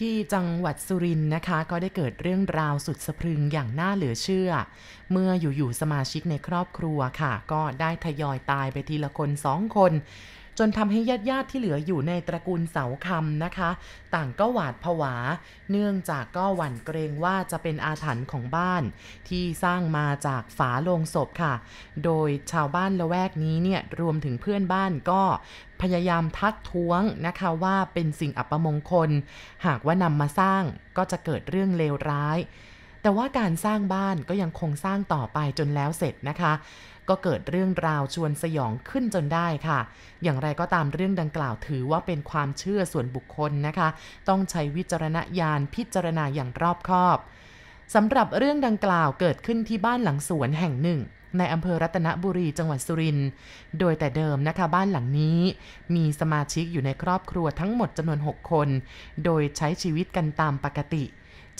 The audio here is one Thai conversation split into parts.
ที่จังหวัดสุรินทร์นะคะ ก็ได้เกิดเรื่องราวสุดสะพรึงอย่างน่าเหลือเชื่อ เมื่ออยู่ๆสมาชิกในครอบครัวค่ะ ก็ได้ทยอยตายไปทีละคนสองคน จนทำให้ญาติญาติๆที่เหลืออยู่ในตระกูลเสาคำนะคะ ต่างก็หวาดผวา เนื่องจากก็หวั่นเกรงว่าจะเป็นอาถรรพ์ของบ้าน ที่สร้างมาจากฝาโลงศพค่ะ โดยชาวบ้านละแวกนี้เนี่ยรวมถึงเพื่อนบ้านก็พยายามทักท้วงนะคะว่าเป็นสิ่งอัปมงคล หากว่านำมาสร้างก็จะเกิดเรื่องเลวร้าย แต่ว่าการสร้างบ้านก็ยังคงสร้างต่อไปจนแล้วเสร็จนะคะ ก็เกิดเรื่องราวชวนสยองขึ้นจนได้ค่ะ อย่างไรก็ตามเรื่องดังกล่าวถือว่าเป็นความเชื่อส่วนบุคคลนะคะ ต้องใช้วิจารณญาณพิจารณาอย่างรอบคอบสำหรับเรื่องดังกล่าวเกิดขึ้นที่บ้านหลังสวนแห่งหนึ่ง ในอำเภอรัตนบุรีจังหวัดสุรินทร์ โดยแต่เดิมนะคะบ้านหลังนี้ มีสมาชิกอยู่ในครอบครัวทั้งหมดจำนวน 6 คน โดยใช้ชีวิตกันตามปกติ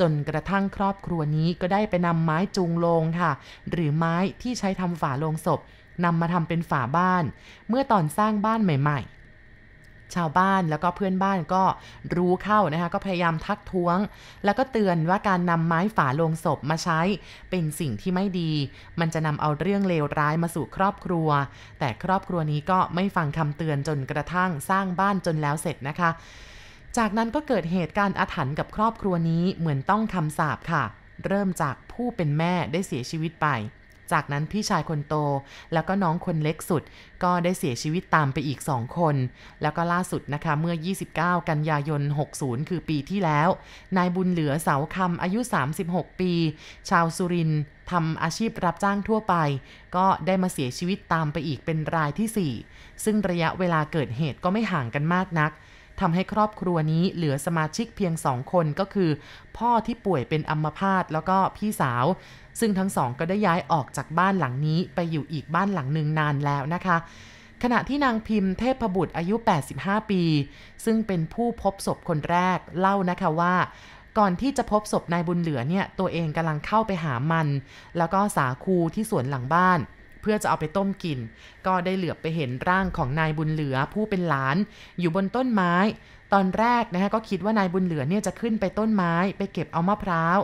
จนกระทั่งครอบครัวนี้ก็ได้ไปนำไม้จูงโลงค่ะ หรือไม้ที่ใช้ทำฝาโลงศพนำมาทำเป็นฝาบ้าน เมื่อตอนสร้างบ้านใหม่ๆชาวบ้านแล้วก็เพื่อนบ้านก็รู้เข้านะคะก็พยายามทักท้วง แล้วก็เตือนว่าการนำไม้ฝาโลงศพมาใช้เป็นสิ่งที่ไม่ดี มันจะนำเอาเรื่องเลวร้ายมาสู่ครอบครัว แต่ครอบครัวนี้ก็ไม่ฟังคำเตือนจนกระทั่งสร้างบ้านจนแล้วเสร็จนะคะ จากนั้นก็เกิดเหตุการณ์อาถรรพ์กับครอบครัวนี้เหมือนต้องคำสาปค่ะ เริ่มจากผู้เป็นแม่ได้เสียชีวิตไป จากนั้นพี่ชายคนโต แล้วก็น้องคนเล็กสุด ก็ได้เสียชีวิตตามไปอีก2คน แล้วก็ล่าสุดนะคะเมื่อ 29 กันยายน 60 คือปีที่แล้ว นายบุญเหลือเสาคำอายุ 36 ปี ชาวสุรินทร์ทำอาชีพรับจ้างทั่วไป ก็ได้มาเสียชีวิตตามไปอีกเป็นรายทีสี่4 ซึ่งระยะเวลาเกิดเหตุก็ไม่ห่างกันมากนัก ทำให้ครอบครัวนี้เหลือสมาชิกเพียงสองคนก็คือ พ่อที่ป่วยเป็นอัมพาตแล้วก็พี่สาว ซึ่งทั้งสองก็ได้ย้ายออกจากบ้านหลังนี้ไปอยู่อีกบ้านหลังหนึ่งนานแล้วนะคะขณะที่นางพิมพ์เทพบุตรอายุ 85 ปี ซึ่งเป็นผู้พบศพคนแรกเล่านะคะว่า ก่อนที่จะพบศพนายบุญเหลือเนี่ย ตัวเองกำลังเข้าไปหามัน แล้วก็สาคูที่สวนหลังบ้าน เพื่อจะเอาไปต้มกิน ก็ได้เหลือบไปเห็นร่างของนายบุญเหลือผู้เป็นหลาน อยู่บนต้นไม้ ตอนแรกนะคะก็คิดว่านายบุญเหลือเนี่ยจะขึ้นไปต้นไม้ไปเก็บเอามะพร้าว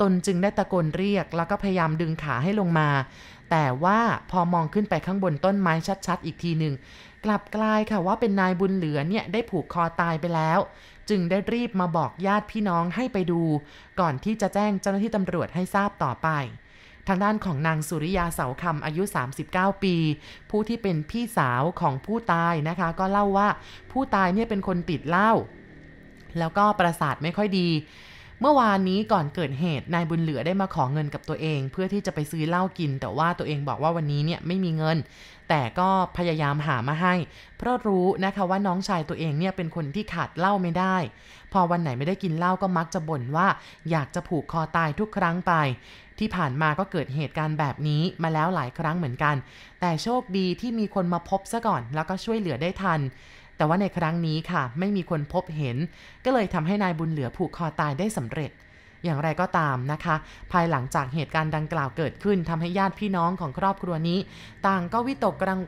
ตนจึงได้ตะโกนเรียก แล้วก็พยายามดึงขาให้ลงมา แต่ว่าพอมองขึ้นไปข้างบนต้นไม้ชัดๆ อีกทีหนึ่งกลับกลายค่ะว่าเป็นนายบุญเหลือเนี่ยได้ผูกคอตายไปแล้ว จึงได้รีบมาบอกญาติพี่น้องให้ไปดู ก่อนที่จะแจ้งเจ้าหน้าที่ตำรวจให้ทราบต่อไป ทางด้านของนางสุริยาเสาคำอายุ 39 ปี ผู้ที่เป็นพี่สาวของผู้ตายนะคะ ก็เล่าว่าผู้ตายเนี่ยเป็นคนติดเหล้าแล้วก็ประสาทไม่ค่อยดีเมื่อวานนี้ก่อนเกิดเหตุนายบุญเหลือได้มาขอเงินกับตัวเอง เพื่อที่จะไปซื้อเหล้ากิน แต่ว่าตัวเองบอกว่าวันนี้เนี่ยไม่มีเงิน แต่ก็พยายามหามาให้ เพราะรู้นะคะว่าน้องชายตัวเองเนี่ยเป็นคนที่ขาดเหล้าไม่ได้ พอวันไหนไม่ได้กินเหล้าก็มักจะบ่นว่า อยากจะผูกคอตายทุกครั้งไป ที่ผ่านมาก็เกิดเหตุการณ์แบบนี้มาแล้วหลายครั้งเหมือนกัน แต่โชคดีที่มีคนมาพบซะก่อน แล้วก็ช่วยเหลือได้ทัน แต่ว่าในครั้งนี้ค่ะ ไม่มีคนพบเห็น ก็เลยทำให้นายบุญเหลือผูกคอตายได้สำเร็จ อย่างไรก็ตามนะคะ ภายหลังจากเหตุการณ์ดังกล่าวเกิดขึ้นทำให้ญาติพี่น้องของครอบครัวนี้ ต่างก็วิตกกัง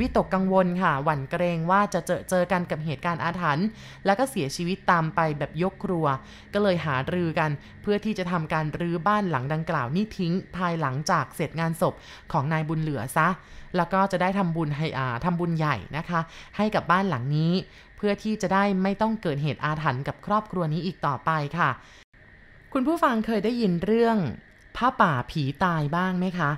วิตกกังวลค่ะ หวั่นเกรงว่าจะเจอเจอกันกับเหตุการณ์อาถรรพ์แล้วก็เสียชีวิตตามไปแบบยกครัว ก็เลยหารือกัน เพื่อที่จะทำการรื้อบ้านหลังดังกล่าวนี่ทิ้ง ภายหลังจากเสร็จงานศพของนายบุญเหลือซะ แล้วก็จะได้ทำบุญให้อ่าทำบุญใหญ่นะคะ ให้กับบ้านหลังนี้ เพื่อที่จะได้ไม่ต้องเกิดเหตุอาถรรพ์กับครอบครัวนี้อีกต่อไปค่ะ คุณผู้ฟังเคยได้ยินเรื่องผ้าป่าผีตายบ้างไหมคะ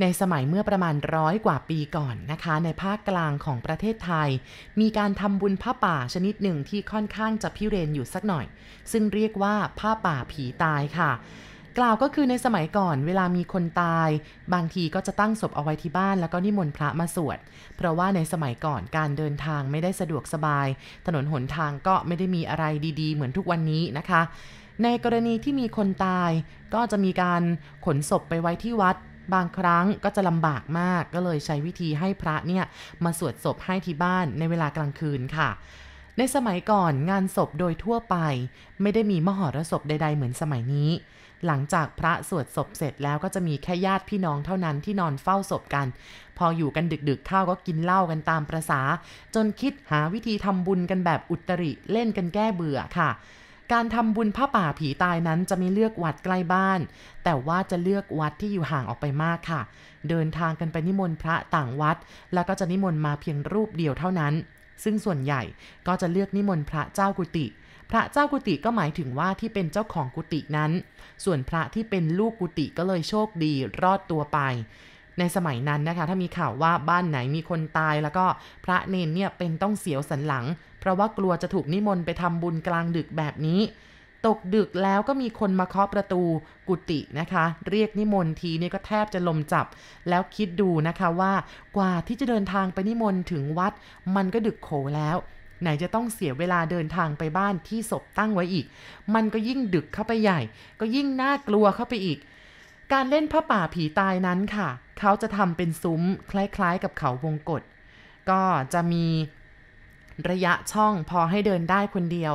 ในสมัยเมื่อประมาณร้อยกว่าปีก่อนนะคะ ในภาคกลางของประเทศไทย มีการทำบุญผ้าป่าชนิดหนึ่งที่ค่อนข้างจะพิเรนอยู่สักหน่อย ซึ่งเรียกว่าผ้าป่าผีตายค่ะกล่าวก็คือในสมัยก่อนเวลามีคนตาย บางทีก็จะตั้งศพเอาไว้ที่บ้านแล้วก็นิมนต์พระมาสวด เพราะว่าในสมัยก่อนการเดินทางไม่ได้สะดวกสบาย ถนนหนทางก็ไม่ได้มีอะไรดีๆ เหมือนทุกวันนี้นะคะ ในกรณีที่มีคนตาย ก็จะมีการขนศพไปไว้ที่วัด บางครั้งก็จะลำบากมาก ก็เลยใช้วิธีให้พระเนี่ยมาสวดศพให้ที่บ้านในเวลากลางคืนค่ะ ในสมัยก่อนงานศพโดยทั่วไป ไม่ได้มีมหรสพใด ๆ เหมือนสมัยนี้ หลังจากพระสวดศพเสร็จแล้วก็จะมีแค่ญาติพี่น้องเท่านั้นที่นอนเฝ้าศพกัน พออยู่กันดึกๆเข้าก็กินเหล้ากันตามประษาจนคิดหาวิธีทำบุญกันแบบอุตริเล่นกันแก้เบื่อค่ะ การทำบุญผ้าป่าผีตายนั้นจะไม่เลือกวัดใกล้บ้าน แต่ว่าจะเลือกวัดที่อยู่ห่างออกไปมากค่ะ เดินทางกันไปนิมนต์พระต่างวัด แล้วก็จะนิมนต์มาเพียงรูปเดียวเท่านั้น ซึ่งส่วนใหญ่ก็จะเลือกนิมนต์พระเจ้ากุฏิพระเจ้ากุฏิก็หมายถึงว่าที่เป็นเจ้าของกุฏินั้น ส่วนพระที่เป็นลูกกุฏิก็เลยโชคดีรอดตัวไป ในสมัยนั้นนะคะ ถ้ามีข่าวว่าบ้านไหนมีคนตายแล้วก็พระเนนเนี่ยเป็นต้องเสียวสันหลัง เพราะว่ากลัวจะถูกนิมนต์ไปทำบุญกลางดึกแบบนี้ ตกดึกแล้วก็มีคนมาเคาะประตูกุฏินะคะ เรียกนิมนต์ทีนี่ก็แทบจะลมจับ แล้วคิดดูนะคะว่ากว่าที่จะเดินทางไปนิมนต์ถึงวัด มันก็ดึกโขแล้วไหนจะต้องเสียเวลาเดินทางไปบ้านที่ศพตั้งไว้อีก มันก็ยิ่งดึกเข้าไปใหญ่ ก็ยิ่งน่ากลัวเข้าไปอีก การเล่นผ้าป่าผีตายนั้นค่ะ เขาจะทำเป็นซุ้มคล้ายๆกับเขาวงกฏก็จะมีระยะช่องพอให้เดินได้คนเดียว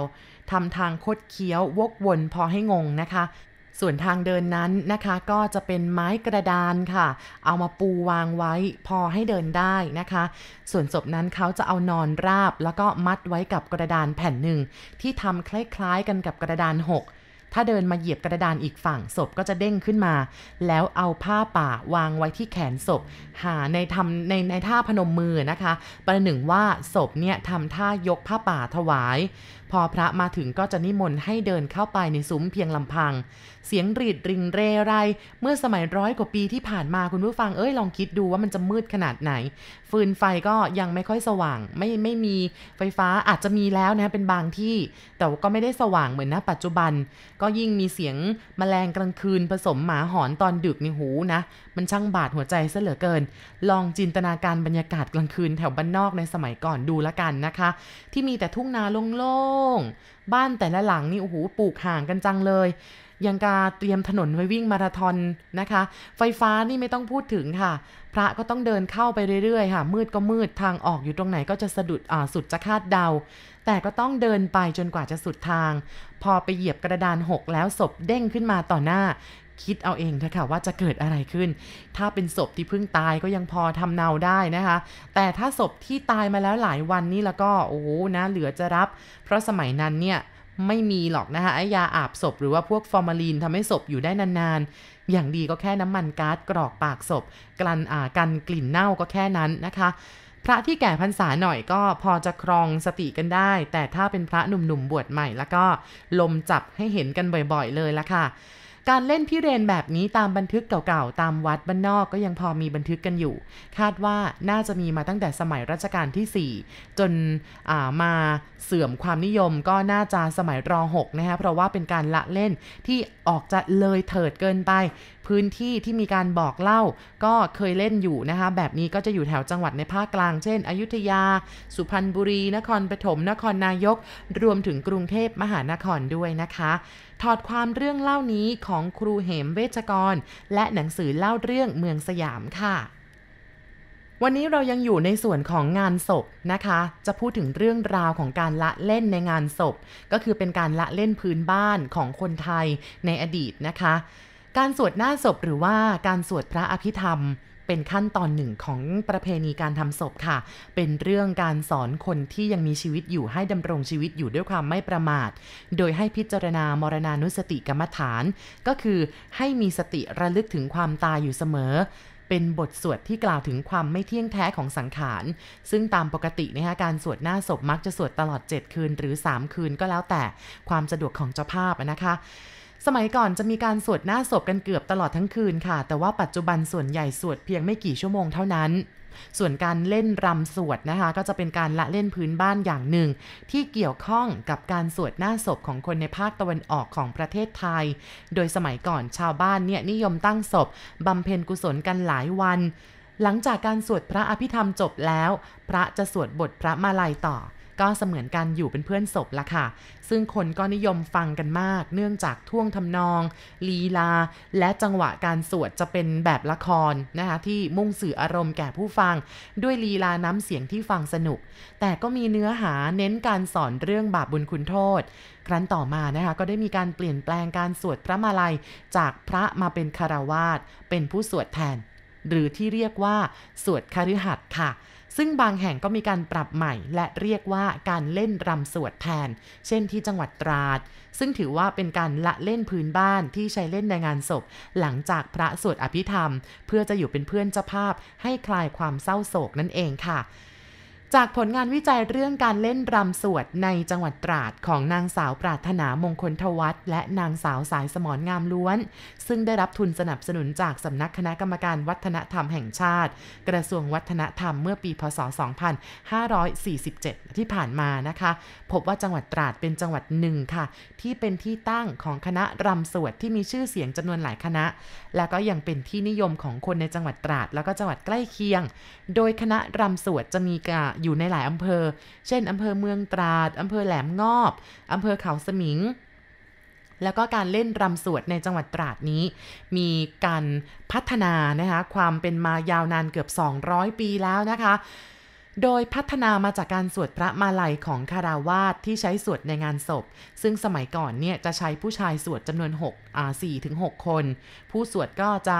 ทำทางคดเคี้ยววกวนพอให้งงนะคะ ส่วนทางเดินนั้นนะคะ ก็จะเป็นไม้กระดานค่ะ เอามาปูวางไว้พอให้เดินได้นะคะ ส่วนศพนั้นเขาจะเอานอนราบแล้วก็มัดไว้กับกระดานแผ่นหนึ่งที่ทำคล้ายๆกันกับกระดานหก ถ้าเดินมาเหยียบกระดานอีกฝั่งศพก็จะเด้งขึ้นมา แล้วเอาผ้าป่าวางไว้ที่แขนศพ หาในทำในในท่าพนมมือนะคะ ประหนึ่งว่าศพเนี่ยทำท่ายกผ้าป่าถวายพอพระมาถึงก็จะนิมนต์ให้เดินเข้าไปในซุ้มเพียงลำพัง เสียงรีดริงเรไร เมื่อสมัยร้อยกว่าปีที่ผ่านมาคุณผู้ฟังเอ้ยลองคิดดูว่ามันจะมืดขนาดไหน ฟืนไฟก็ยังไม่ค่อยสว่าง ไม่ไม่มีไฟฟ้าอาจจะมีแล้วนะเป็นบางที่ แต่ก็ไม่ได้สว่างเหมือนณปัจจุบัน ก็ยิ่งมีเสียงมแมลงกลางคืนผสมหมาหอนตอนดึกในหูนะ มันช่างบาดหัวใจซะเหลือเกิน ลองจินตนาการบรรยากาศกลางคืนแถวบ้านนอกในสมัยก่อนดูละกันนะคะ ที่มีแต่ทุ่งนาโล่งๆ บ้านแต่ละหลังนี่โอ้โหปลูกห่างกันจังเลย ยังกาเตรียมถนนไว้วิ่งมาราธอนนะคะ ไฟฟ้านี่ไม่ต้องพูดถึงค่ะ พระก็ต้องเดินเข้าไปเรื่อยๆ ค่ะ มืดก็มืดทางออกอยู่ตรงไหนก็จะสะดุดอ่าสุดจะคาดเดา แต่ก็ต้องเดินไปจนกว่าจะสุดทาง พอไปเหยียบกระดานหกแล้วศพเด้งขึ้นมาต่อหน้า คิดเอาเองเถอะค่ะว่าจะเกิดอะไรขึ้น ถ้าเป็นศพที่เพิ่งตายก็ยังพอทำเนาได้นะคะ แต่ถ้าศพที่ตายมาแล้วหลายวันนี่แล้วก็โอ้โหนะเหลือจะรับ เพราะสมัยนั้นเนี่ยไม่มีหรอกนะคะไอยาอาบศพหรือว่าพวกฟอร์มาลีนทำให้ศพอยู่ได้นานๆ อย่างดีก็แค่น้ำมันก๊าซกรอกปากศพ กลั่นอ่ากันกลิ่นเน่าก็แค่นั้นนะคะ พระที่แก่พรรษาหน่อยก็พอจะครองสติกันได้ แต่ถ้าเป็นพระหนุ่มๆบวชใหม่แล้วก็ลมจับให้เห็นกันบ่อยๆเลยละค่ะ การเล่นพิเรนแบบนี้ตามบันทึกเก่าๆ ตามวัดบ้านนอกก็ยังพอมีบันทึกกันอยู่ คาดว่าน่าจะมีมาตั้งแต่สมัยรัชกาลที่ 4 จนมาเสื่อมความนิยมก็น่าจะสมัยร6นะคะเพราะว่าเป็นการละเล่นที่ออกจะเลยเถิดเกินไป พื้นที่ที่มีการบอกเล่าก็เคยเล่นอยู่นะคะแบบนี้ก็จะอยู่แถวจังหวัดในภาคกลาง เช่น อยุธยา สุพรรณบุรี นครปฐมนครนายก รวมถึงกรุงเทพมหานครด้วยนะคะ ถอดความเรื่องเล่านี้ของครูเหมเวชกร และหนังสือเล่าเรื่องเมืองสยามค่ะ วันนี้เรายังอยู่ในส่วนของงานศพนะคะ จะพูดถึงเรื่องราวของการละเล่นในงานศพ ก็คือเป็นการละเล่นพื้นบ้านของคนไทยในอดีตนะคะการสวดหน้าศพหรือว่าการสวดพระอภิธรรม เป็นขั้นตอนหนึ่งของประเพณีการทำศพค่ะ เป็นเรื่องการสอนคนที่ยังมีชีวิตอยู่ให้ดำรงชีวิตอยู่ด้วยความไม่ประมาท โดยให้พิจารณามรณานุสติกรรมฐาน ก็คือให้มีสติระลึกถึงความตายอยู่เสมอเป็นบทสวดที่กล่าวถึงความไม่เที่ยงแท้ของสังขาร ซึ่งตามปกตินะคะการสวดหน้าศพมักจะสวดตลอด 7 คืนหรือ 3 คืนก็แล้วแต่ความสะดวกของเจ้าภาพนะคะ สมัยก่อนจะมีการสวดหน้าศพกันเกือบตลอดทั้งคืนค่ะ แต่ว่าปัจจุบันส่วนใหญ่สวดเพียงไม่กี่ชั่วโมงเท่านั้น ส่วนการเล่นรำสวดนะคะ ก็จะเป็นการละเล่นพื้นบ้านอย่างหนึ่ง ที่เกี่ยวข้องกับการสวดหน้าศพของคนในภาคตะวันออกของประเทศไทย โดยสมัยก่อนชาวบ้านเนี่ยนิยมตั้งศพบำเพ็ญกุศลกันหลายวัน หลังจากการสวดพระอภิธรรมจบแล้ว พระจะสวดบทพระมาลัยต่อ ก็เสมือนกันอยู่เป็นเพื่อนศพละค่ะ ซึ่งคนก็นิยมฟังกันมาก เนื่องจากท่วงทำนอง ลีลา และจังหวะการสวดจะเป็นแบบละครนะคะที่มุ่งสื่ออารมณ์แก่ผู้ฟัง ด้วยลีลาน้ำเสียงที่ฟังสนุก แต่ก็มีเนื้อหาเน้นการสอนเรื่องบาปบุญคุณโทษ ครั้นต่อมานะคะก็ได้มีการเปลี่ยนแปลงการสวดพระมาลัย จากพระมาเป็นคารวาสเป็นผู้สวดแทน หรือที่เรียกว่าสวดคฤหัสถ์ค่ะ ซึ่งบางแห่งก็มีการปรับใหม่ และเรียกว่าการเล่นรำสวดแทน เช่นที่จังหวัดตราด ซึ่งถือว่าเป็นการละเล่นพื้นบ้านที่ใช้เล่นในงานศพ หลังจากพระสวดอภิธรรม เพื่อจะอยู่เป็นเพื่อนเจ้าภาพให้คลายความเศร้าโศกนั่นเองค่ะ จากผลงานวิจัยเรื่องการเล่นรำสวดในจังหวัดตราดของนางสาวปราถนามงคลทวัฒและนางสาวสายสมรงามล้วน ซึ่งได้รับทุนสนับสนุนจากสำนักคณะกรรมการวัฒนธรรมแห่งชาติ กระทรวงวัฒนธรรมเมื่อปีพศ 2547 ที่ผ่านมานะคะ พบว่าจังหวัดตราดเป็นจังหวัดหนึ่งค่ะ ที่เป็นที่ตั้งของคณะรำสวดที่มีชื่อเสียงจำนวนหลายคณะ และก็ยังเป็นที่นิยมของคนในจังหวัดตราด แล้วก็จังหวัดใกล้เคียง โดยคณะรำสวดจะมีการอยู่ในหลายอำเภอ เช่นอำเภอเมืองตราดอำเภอแหลมงอบอำเภอเขาสมิง แล้วก็การเล่นรำสวดในจังหวัดตราดนี้ มีการพัฒนานะคะความเป็นมายาวนานเกือบ 200 ปีแล้วนะคะ โดยพัฒนามาจากการสวดพระมาลัยของคาราวาสที่ใช้สวดในงานศพ ซึ่งสมัยก่อนเนี่ยจะใช้ผู้ชายสวดจำนวน6อ่า4ถึง6คน ผู้สวดก็จะ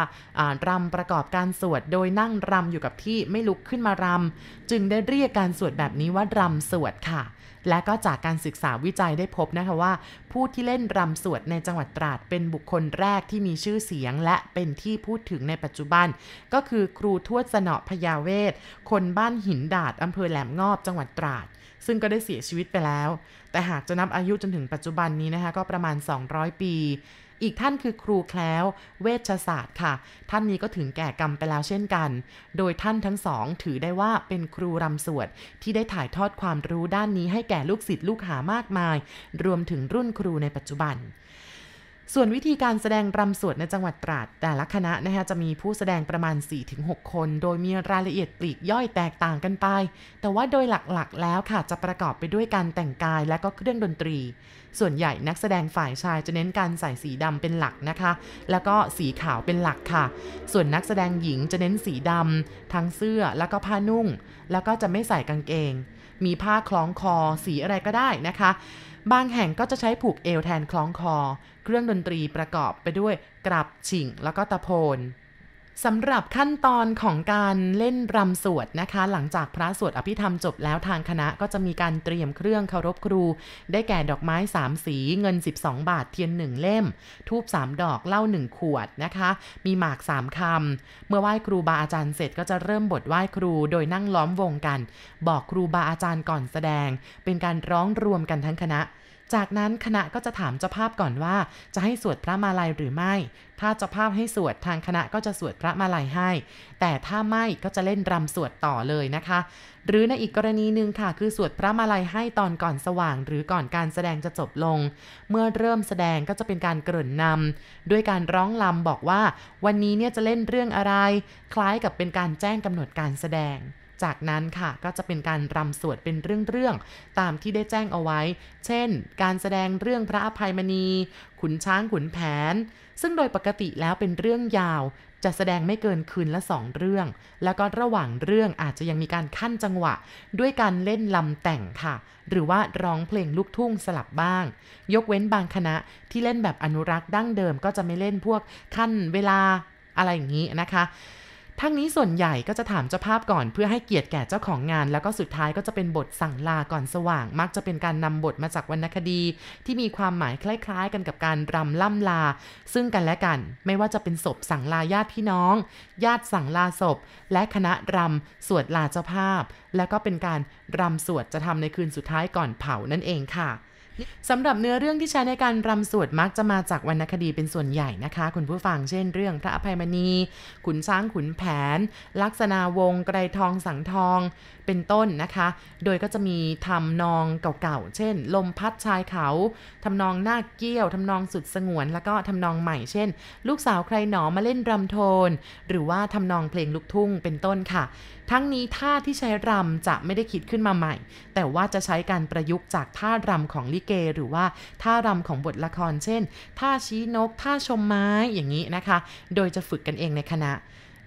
รำประกอบการสวด โดยนั่งรำอยู่กับที่ไม่ลุกขึ้นมารำจึงได้เรียกการสวดแบบนี้ว่ารำสวดค่ะ และก็จากการศึกษาวิจัยได้พบนะคะว่า ผู้ที่เล่นรำสวดในจังหวัดตราดเป็นบุคคลแรกที่มีชื่อเสียง และเป็นที่พูดถึงในปัจจุบัน ก็คือครูทวดสนอพยาเวศคนบ้านหินดาดอำเภอแหลมงอบจังหวัดตราด ซึ่งก็ได้เสียชีวิตไปแล้ว แต่หากจะนับอายุจนถึงปัจจุบันนี้นะคะก็ประมาณ 200 ปี อีกท่านคือครูแคล้วเวชศาสตร์ค่ะ ท่านนี้ก็ถึงแก่กรรมไปแล้วเช่นกัน โดยท่านทั้งสองถือได้ว่าเป็นครูรำสวดที่ได้ถ่ายทอดความรู้ด้านนี้ให้แก่ลูกศิษย์ลูกหามากมาย รวมถึงรุ่นครูในปัจจุบัน ส่วนวิธีการแสดงรำสวดในจังหวัดตราด แต่ละคณะนะคะจะมีผู้แสดงประมาณ 4-6 คน โดยมีรายละเอียดปลีกย่อยแตกต่างกันไป แต่ว่าโดยหลักๆ แล้วค่ะจะประกอบไปด้วยการแต่งกายและก็เครื่องดนตรี ส่วนใหญ่นักแสดงฝ่ายชายจะเน้นการใส่สีดำเป็นหลักนะคะ แล้วก็สีขาวเป็นหลักค่ะ ส่วนนักแสดงหญิงจะเน้นสีดำทั้งเสื้อแล้วก็ผ้านุ่ง แล้วก็จะไม่ใส่กางเกง มีผ้าคล้องคอ สีอะไรก็ได้นะคะ บางแห่งก็จะใช้ผูกเอวแทนคล้องคอ เครื่องดนตรีประกอบไปด้วยกรับฉิงแล้วก็ตะโพน สำหรับขั้นตอนของการเล่นรำสวดนะคะ หลังจากพระสวดอภิธรรมจบแล้วทางคณะก็จะมีการเตรียมเครื่องเคารพครู ได้แก่ดอกไม้ 3 สี เงิน 12 บาทเทียน 1 เล่ม ทูบ3 ดอกเหล้า1 ขวดนะคะ มีหมาก 3คำเมื่อไหว้ครูบาอาจารย์เสร็จก็จะเริ่มบทไหว้ครูโดยนั่งล้อมวงกัน บอกครูบาอาจารย์ก่อนแสดง เป็นการร้องรวมกันทั้งคณะ จากนั้นคณะก็จะถามเจ้าภาพก่อนว่า จะให้สวดพระมาลัยหรือไม่ ถ้าเจ้าภาพให้สวดทางคณะก็จะสวดพระมาลัยให้ แต่ถ้าไม่ก็จะเล่นรำสวดต่อเลยนะคะ หรือในอีกกรณีหนึ่งค่ะ คือสวดพระมาลัยให้ตอนก่อนสว่าง หรือก่อนการแสดงจะจบลง เมื่อเริ่มแสดงก็จะเป็นการเกริ่นนำด้วยการร้องลำบอกว่า วันนี้เนี่ยจะเล่นเรื่องอะไร คล้ายกับเป็นการแจ้งกำหนดการแสดง จากนั้นค่ะก็จะเป็นการรำสวดเป็นเรื่องๆตามที่ได้แจ้งเอาไว้ เช่น การแสดงเรื่องพระอภัยมณี ขุนช้างขุนแผน ซึ่งโดยปกติแล้วเป็นเรื่องยาว จะแสดงไม่เกินคืนละสองเรื่อง แล้วก็ระหว่างเรื่องอาจจะยังมีการขั้นจังหวะ ด้วยการเล่นลำแต่งค่ะ หรือว่าร้องเพลงลูกทุ่งสลับบ้าง ยกเว้นบางคณะที่เล่นแบบอนุรักษ์ดั้งเดิมก็จะไม่เล่นพวกขั้นเวลาอะไรอย่างนี้นะคะ ทั้งนี้ส่วนใหญ่ก็จะถามเจ้าภาพก่อนเพื่อให้เกียรติแก่เจ้าของงาน แล้วก็สุดท้ายก็จะเป็นบทสั่งลาก่อนสว่าง มักจะเป็นการนำบทมาจากวรรณคดี ที่มีความหมายคล้าย ๆ กันกับการรำล่ำลา ซึ่งกันและกัน ไม่ว่าจะเป็นศพสั่งลาญาติพี่น้อง ญาติสั่งลาศพ และคณะรำสวดลาเจ้าภาพ แล้วก็เป็นการรำสวดจะทำในคืนสุดท้ายก่อนเผานั่นเองค่ะ สำหรับเนื้อเรื่องที่ใช้ในการรำสวดมักจะมาจากวรรณคดีเป็นส่วนใหญ่นะคะ คุณผู้ฟังเช่นเรื่องพระอภัยมณี ขุนช้างขุนแผน ลักษณะวงไกรทองสังทอง เป็นต้นนะคะ โดยก็จะมีทำนองเก่าๆ เช่น ลมพัดชายเขาทำนองหน้าเกี้ยวทำนองสุดสงวน แล้วก็ทำนองใหม่เช่น ลูกสาวใครหนอมาเล่นรำโทน หรือว่าทำนองเพลงลูกทุ่งเป็นต้นค่ะ ทั้งนี้ท่าที่ใช้รำจะไม่ได้คิดขึ้นมาใหม่ แต่ว่าจะใช้การประยุกต์จากท่ารำของลิเก หรือว่าท่ารำของบทละคร เช่น ท่าชี้นก ท่าชมไม้อย่างนี้นะคะ โดยจะฝึกกันเองในคณะ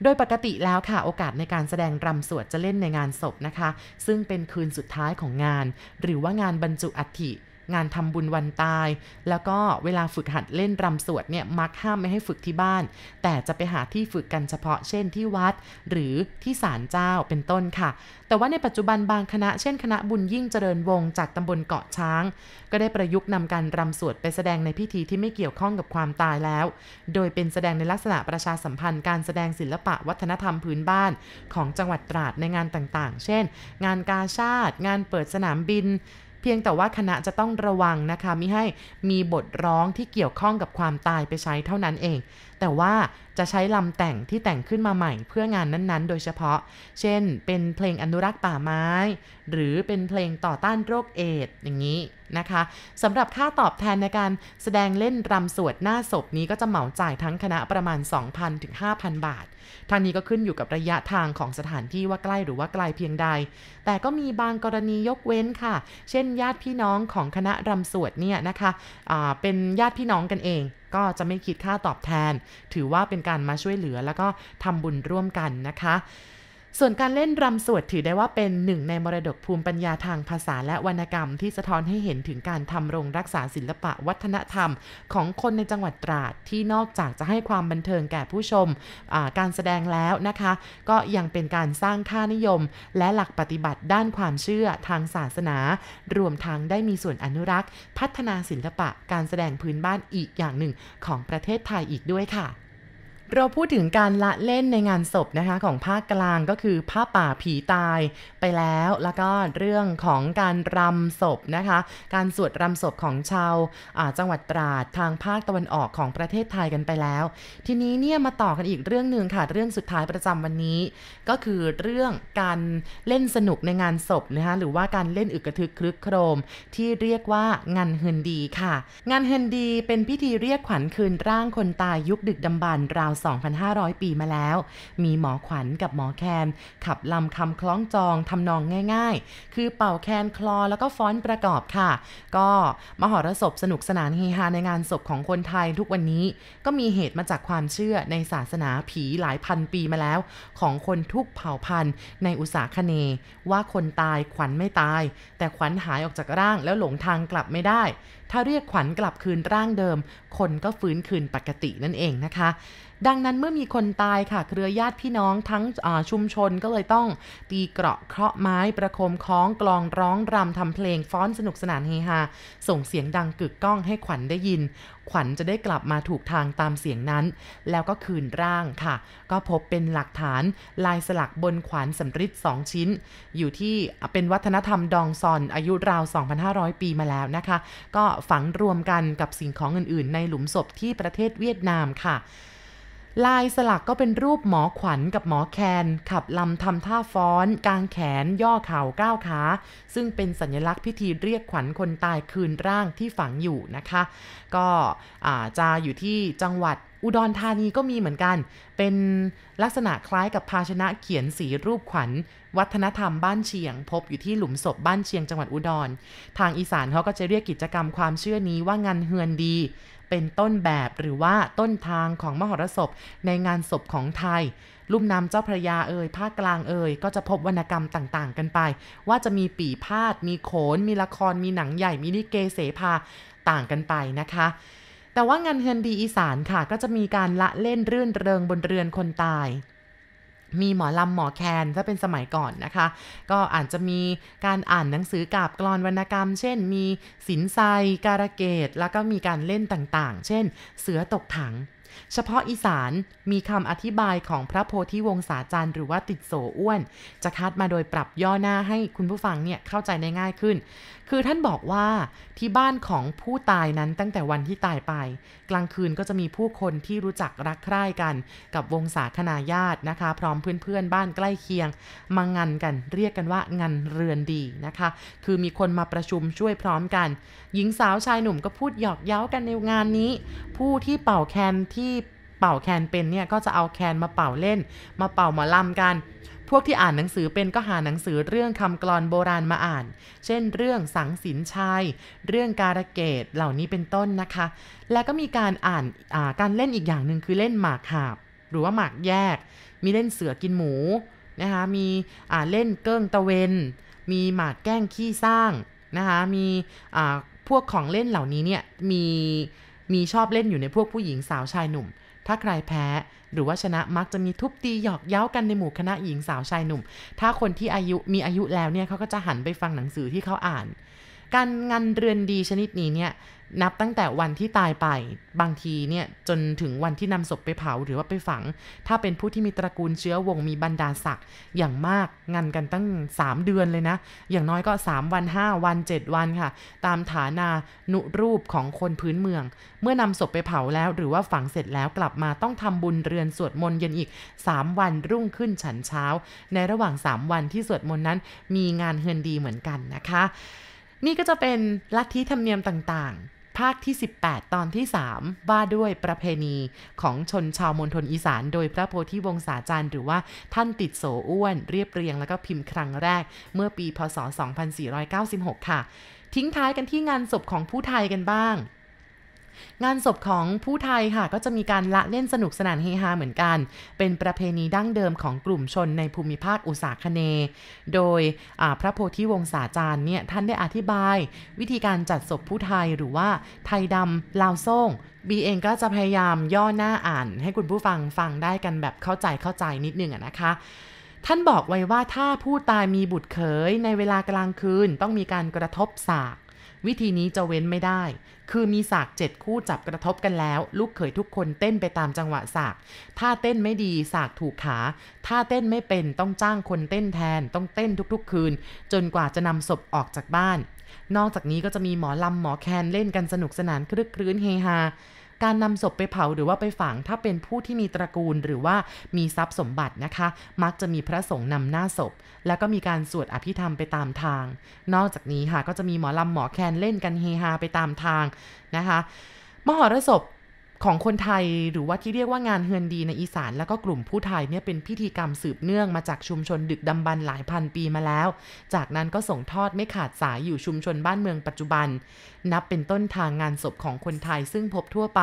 โดยปกติแล้วค่ะ โอกาสในการแสดงรำสวดจะเล่นในงานศพนะคะ ซึ่งเป็นคืนสุดท้ายของงาน หรือว่างานบรรจุอัฐิ งานทำบุญวันตาย แล้วก็เวลาฝึกหัดเล่นรำสวดเนี่ยมักห้ามไม่ให้ฝึกที่บ้าน แต่จะไปหาที่ฝึกกันเฉพาะเช่นที่วัด หรือที่ศาลเจ้าเป็นต้นค่ะ แต่ว่าในปัจจุบันบางคณะเช่นคณะบุญยิ่งเจริญวงจากตำบลเกาะช้าง ก็ได้ประยุกต์นำการรำสวดไปแสดงในพิธีที่ไม่เกี่ยวข้องกับความตายแล้ว โดยเป็นแสดงในลักษณะประชาสัมพันธ์การแสดงศิลปะวัฒนธรรมพื้นบ้านของจังหวัดตราดในงานต่างๆ เช่น งานกาชาติ งานเปิดสนามบิน เพียงแต่ว่าคณะจะต้องระวังนะคะมิให้มีบทร้องที่เกี่ยวข้องกับความตายไปใช้เท่านั้นเอง แต่ว่าจะใช้ลำแต่งที่แต่งขึ้นมาใหม่เพื่องานนั้นๆ โดยเฉพาะ เช่น เป็นเพลงอนุรักษ์ป่าไม้ หรือเป็นเพลงต่อต้านโรคเอดส์อย่างนี้นะคะสำหรับค่าตอบแทนในการแสดงเล่นรำสวดหน้าศพนี้ก็จะเหมาจ่ายทั้งคณะประมาณ 2,000 ถึง 5,000 บาท ทางนี้ก็ขึ้นอยู่กับระยะทางของสถานที่ว่าใกล้หรือว่าไกลเพียงใด แต่ก็มีบางกรณียกเว้นค่ะ เช่น ญาติพี่น้องของคณะรำสวดเนี่ยนะคะะเป็นญาติพี่น้องกันเอง ก็จะไม่คิดค่าตอบแทน ถือว่าเป็นการมาช่วยเหลือแล้วก็ทำบุญร่วมกันนะคะ ส่วนการเล่นรำสวดถือได้ว่าเป็นหนึ่งในมรดกภูมิปัญญาทางภาษาและวรรณกรรมที่สะท้อนให้เห็นถึงการทำรงรักษาศิลปะวัฒนธรรม ของคนในจังหวัดตราดที่นอกจากจะให้ความบันเทิงแก่ผู้ชมการแสดงแล้วนะคะ ก็ยังเป็นการสร้างค่านิยม และหลักปฏิบัติด้านความเชื่อทางศาสนา รวมทั้งได้มีส่วนอนุรักษ์ พัฒนาศิลปะการแสดงพื้นบ้านอีกอย่างหนึ่งของประเทศไทยอีกด้วยค่ะ เราพูดถึงการละเล่นในงานศพนะคะของภาคกลางก็คือผ้าป่าผีตายไปแล้วแล้วก็เรื่องของการรำศพนะคะ การสวดรำศพของชาวจังหวัดตราดทางภาคตะวันออกของประเทศไทยกันไปแล้ว ทีนี้เนี่ยมาต่อกันอีกเรื่องหนึ่งค่ะ เรื่องสุดท้ายประจำวันนี้ ก็คือเรื่องการเล่นสนุกในงานศพนะคะหรือว่าการเล่นอึกระทึกคลึกโครม ที่เรียกว่างานเฮนดีค่ะ งานเฮนดีเป็นพิธีเรียกขวัญคืนร่างคนตายยุคดึกดำบรรราว2,500 ปีมาแล้ว มีหมอขวัญกับหมอแคน ขับลำคำคล้องจองทำนองง่ายๆ คือเป่าแคนคลอแล้วก็ฟ้อนประกอบค่ะ ก็มหรสพสนุกสนานเฮฮาในงานศพของคนไทยทุกวันนี้ ก็มีเหตุมาจากความเชื่อในศาสนาผีหลายพันปีมาแล้ว ของคนทุกเผ่าพันธุ์ในอุตสาคเน ว่าคนตายขวัญไม่ตาย แต่ขวัญหายออกจากร่างแล้วหลงทางกลับไม่ได้ ถ้าเรียกขวัญกลับคืนร่างเดิม คนก็ฟื้นคืนปกตินั่นเองนะคะ ดังนั้นเมื่อมีคนตายค่ะ เครือญาติพี่น้องทั้งชุมชนก็เลยต้องตีเกราะเคราะห์ไม้ประโคมคล้องกลองร้องรำทำเพลงฟ้อนสนุกสนานเฮฮาส่งเสียงดังกึกก้องให้ขวัญได้ยิน ขวัญจะได้กลับมาถูกทางตามเสียงนั้น แล้วก็คืนร่างค่ะ ก็พบเป็นหลักฐานลายสลักบนขวัญสำริดสองชิ้น อยู่ที่เป็นวัฒนธรรมดองซอนอายุราว 2,500 ปีมาแล้วนะคะ ก็ฝังรวมกันกับสิ่งของอื่นๆ ในหลุมศพที่ประเทศเวียดนามค่ะ ลายสลักก็เป็นรูปหมอขวัญกับหมอแคน ขับลำทำท่าฟ้อน กางแขน ย่อเข่าก้าวขา ซึ่งเป็นสัญลักษณ์พิธีเรียกขวัญคนตายคืนร่างที่ฝังอยู่นะคะ ก็จะอยู่ที่จังหวัดอุดรธานีก็มีเหมือนกัน เป็นลักษณะคล้ายกับภาชนะเขียนสีรูปขวัญ วัฒนธรรมบ้านเชียง พบอยู่ที่หลุมศพบ้านเชียงจังหวัดอุดร ทางอีสานเขาก็จะเรียกกิจกรรมความเชื่อนี้ว่างานเฮือนดี เป็นต้นแบบหรือว่าต้นทางของมหรสพในงานศพของไทย ลุ่มน้ำเจ้าพระยาเอ่ยภาคกลางเอ่ยก็จะพบวรรณกรรมต่างๆ กันไป ว่าจะมีปีพาดมีโขน มีละครมีหนังใหญ่มีลิเกเสภาต่างกันไปนะคะแต่ว่างานเฮือนดีอีสานค่ะ ก็จะมีการละเล่นรื่นเริงบนเรือนคนตาย มีหมอลำหมอแคนถ้าเป็นสมัยก่อนนะคะ ก็อาจจะมีการอ่านหนังสือกาบกรอนวรรณกรรม เช่น มีสินไซการะเกดแล้วก็มีการเล่นต่างๆ เช่น เสือตกถัง เฉพาะอีสานมีคำอธิบายของพระโพธิวงศาจารย์หรือว่าติดโสอ้วน จะคัดมาโดยปรับย่อหน้าให้คุณผู้ฟังเนี่ยเข้าใจได้ง่ายขึ้น คือท่านบอกว่าที่บ้านของผู้ตายนั้นตั้งแต่วันที่ตายไป กลางคืนก็จะมีผู้คนที่รู้จักรักใคร่กัน กับวงศาคณาญาตินะคะ พร้อมเพื่อนๆบ้านใกล้เคียง มางานกันเรียกกันว่างานเรือนดีนะคะ คือมีคนมาประชุมช่วยพร้อมกัน หญิงสาวชายหนุ่มก็พูดหยอกเย้ากันในงานนี้ ผู้ที่เป่าแคนที่เป่าแคนเป็นเนี่ยก็จะเอาแคนมาเป่าเล่น มาเป่าหมอลำกัน พวกที่อ่านหนังสือเป็นก็หาหนังสือเรื่องคำกลอนโบราณมาอ่าน เช่น เรื่องสังสินชัย เรื่องการะเกดเหล่านี้เป็นต้นนะคะ แล้วก็มีการอ่านอาการเล่นอีกอย่างหนึ่งคือเล่นหมากหาบ หรือว่าหมากแยก มีเล่นเสือกินหมูนะคะมีเล่นเกิ้งตะเวน มีหมากแก้งขี้สร้างนะคะมีพวกของเล่นเหล่านี้เนี่ยมี มีชอบเล่นอยู่ในพวกผู้หญิงสาวชายหนุ่ม ถ้าใครแพ้ หรือว่าชนะมักจะมีทุบตีหยอกเย้ากันในหมู่คณะหญิงสาวชายหนุ่ม ถ้าคนที่อายุมีอายุแล้วเนี่ยเขาก็จะหันไปฟังหนังสือที่เขาอ่าน การงานเรือนดีชนิดนี้เนี่ย นับตั้งแต่วันที่ตายไป บางทีเนี่ยจนถึงวันที่นำศพไปเผาหรือว่าไปฝัง ถ้าเป็นผู้ที่มีตระกูลเชื้อวงมีบรรดาศักดิ์อย่างมากงานกันตั้ง 3 เดือนเลยนะ อย่างน้อยก็ 3 วัน 5 วัน 7 วันค่ะ ตามฐานานุรูปของคนพื้นเมือง เมื่อนำศพไปเผาแล้ว หรือว่าฝังเสร็จแล้วกลับมาต้องทำบุญเรือนสวดมนต์เย็นอีก 3 วันรุ่งขึ้นฉันเช้า ในระหว่าง 3 วันที่สวดมนต์นั้น มีงานเฮือนดีเหมือนกันนะคะ นี่ก็จะเป็นลัทธิธรรมเนียมต่างๆ ภาคที่ 18 ตอนที่ 3 ว่าด้วยประเพณีของชนชาวมณฑลอีสาน โดยพระโพธิวงศาจารย์ หรือว่าท่านติดโสอ้วน เรียบเรียงแล้วก็พิมพ์ครั้งแรก เมื่อปีพศ 2496 ค่ะ ทิ้งท้ายกันที่งานศพของผู้ไทยกันบ้าง งานศพของผู้ไทยค่ะ ก็จะมีการละเล่นสนุกสนานเฮฮาเหมือนกัน เป็นประเพณีดั้งเดิมของกลุ่มชนในภูมิภาคอุษาคเน โดยพระโพธิวงศาจารย์เนี่ยท่านได้อธิบาย วิธีการจัดศพผู้ไทยหรือว่าไทยดำลาวโซ่งบีเองก็จะพยายามย่อหน้าอ่าน ให้คุณผู้ฟังฟังได้กันแบบเข้าใจเข้าใจนิดนึงนะคะท่านบอกไว้ว่าถ้าผู้ตายมีบุตรเขยในเวลากลางคืนต้องมีการกระทบสาก วิธีนี้จะเว้นไม่ได้ คือมีสากเจ็ดคู่จับกระทบกันแล้ว ลูกเขยทุกคนเต้นไปตามจังหวะสาก ถ้าเต้นไม่ดีสากถูกขา ถ้าเต้นไม่เป็นต้องจ้างคนเต้นแทน ต้องเต้นทุกๆ คืน จนกว่าจะนำศพออกจากบ้าน นอกจากนี้ก็จะมีหมอลำหมอแคนเล่นกันสนุกสนานคลึกครื้นเฮฮา การนำศพไปเผาหรือว่าไปฝังถ้าเป็นผู้ที่มีตระกูลหรือว่ามีทรัพย์สมบัตินะคะ มักจะมีพระสงฆ์นำหน้าศพ แล้วก็มีการสวดอภิธรรมไปตามทาง นอกจากนี้ค่ะก็จะมีหมอลำหมอแคนเล่นกันเฮฮาไปตามทางนะคะ มหรสพของคนไทยหรือว่าที่เรียกว่างานเฮือนดีในอีสาน แล้วก็กลุ่มผู้ไทยเนี่ยเป็นพิธีกรรมสืบเนื่องมาจากชุมชนดึกดำบรรหลายพันปีมาแล้ว จากนั้นก็ส่งทอดไม่ขาดสายอยู่ชุมชนบ้านเมืองปัจจุบันนับเป็นต้นทางงานศพของคนไทยซึ่งพบทั่วไป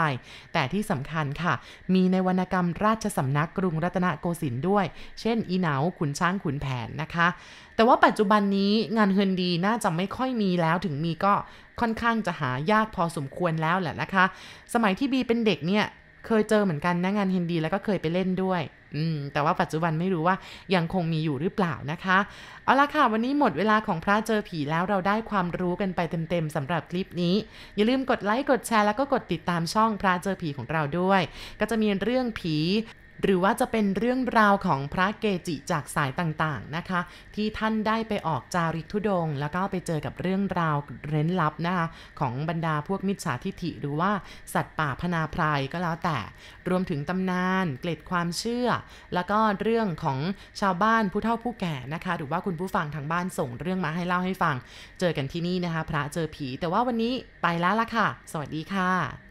แต่ที่สำคัญค่ะ มีในวรรณกรรมราชสำนักกรุงรัตนโกสินทร์ด้วย เช่น อีเหนาขุนช้างขุนแผนนะคะ แต่ว่าปัจจุบันนี้งานเฮือนดีน่าจะไม่ค่อยมีแล้วถึงมีก็ค่อนข้างจะหายากพอสมควรแล้วแหละนะคะ สมัยที่บีเป็นเด็กเนี่ย เคยเจอเหมือนกันนะงานเฮนดีแล้วก็เคยไปเล่นด้วยอืมแต่ว่าปัจจุบันไม่รู้ว่ายังคงมีอยู่หรือเปล่านะคะ เอาละค่ะ วันนี้หมดเวลาของพระเจอผีแล้วเราได้ความรู้กันไปเต็มๆสำหรับคลิปนี้ อย่าลืมกดไลค์กดแชร์แล้วก็กดติดตามช่องพระเจอผีของเราด้วย ก็จะมีเรื่องผี หรือว่าจะเป็นเรื่องราวของพระเกจิจากสายต่างๆนะคะ ที่ท่านได้ไปออกจาริกธุดง แล้วก็ไปเจอกับเรื่องราวเร้นลับนะคะของบรรดาพวกมิจฉาทิฐิ หรือว่าสัตว์ป่าพนาพรายก็แล้วแต่ รวมถึงตำนานเกล็ดความเชื่อ แล้วก็เรื่องของชาวบ้านผู้เฒ่าผู้แก่นะคะ หรือว่าคุณผู้ฟังทางบ้านส่งเรื่องมาให้เล่าให้ฟัง เจอกันที่นี่นะคะ พระเจอผี แต่ว่าวันนี้ไปแล้วละค่ะ สวัสดีค่ะ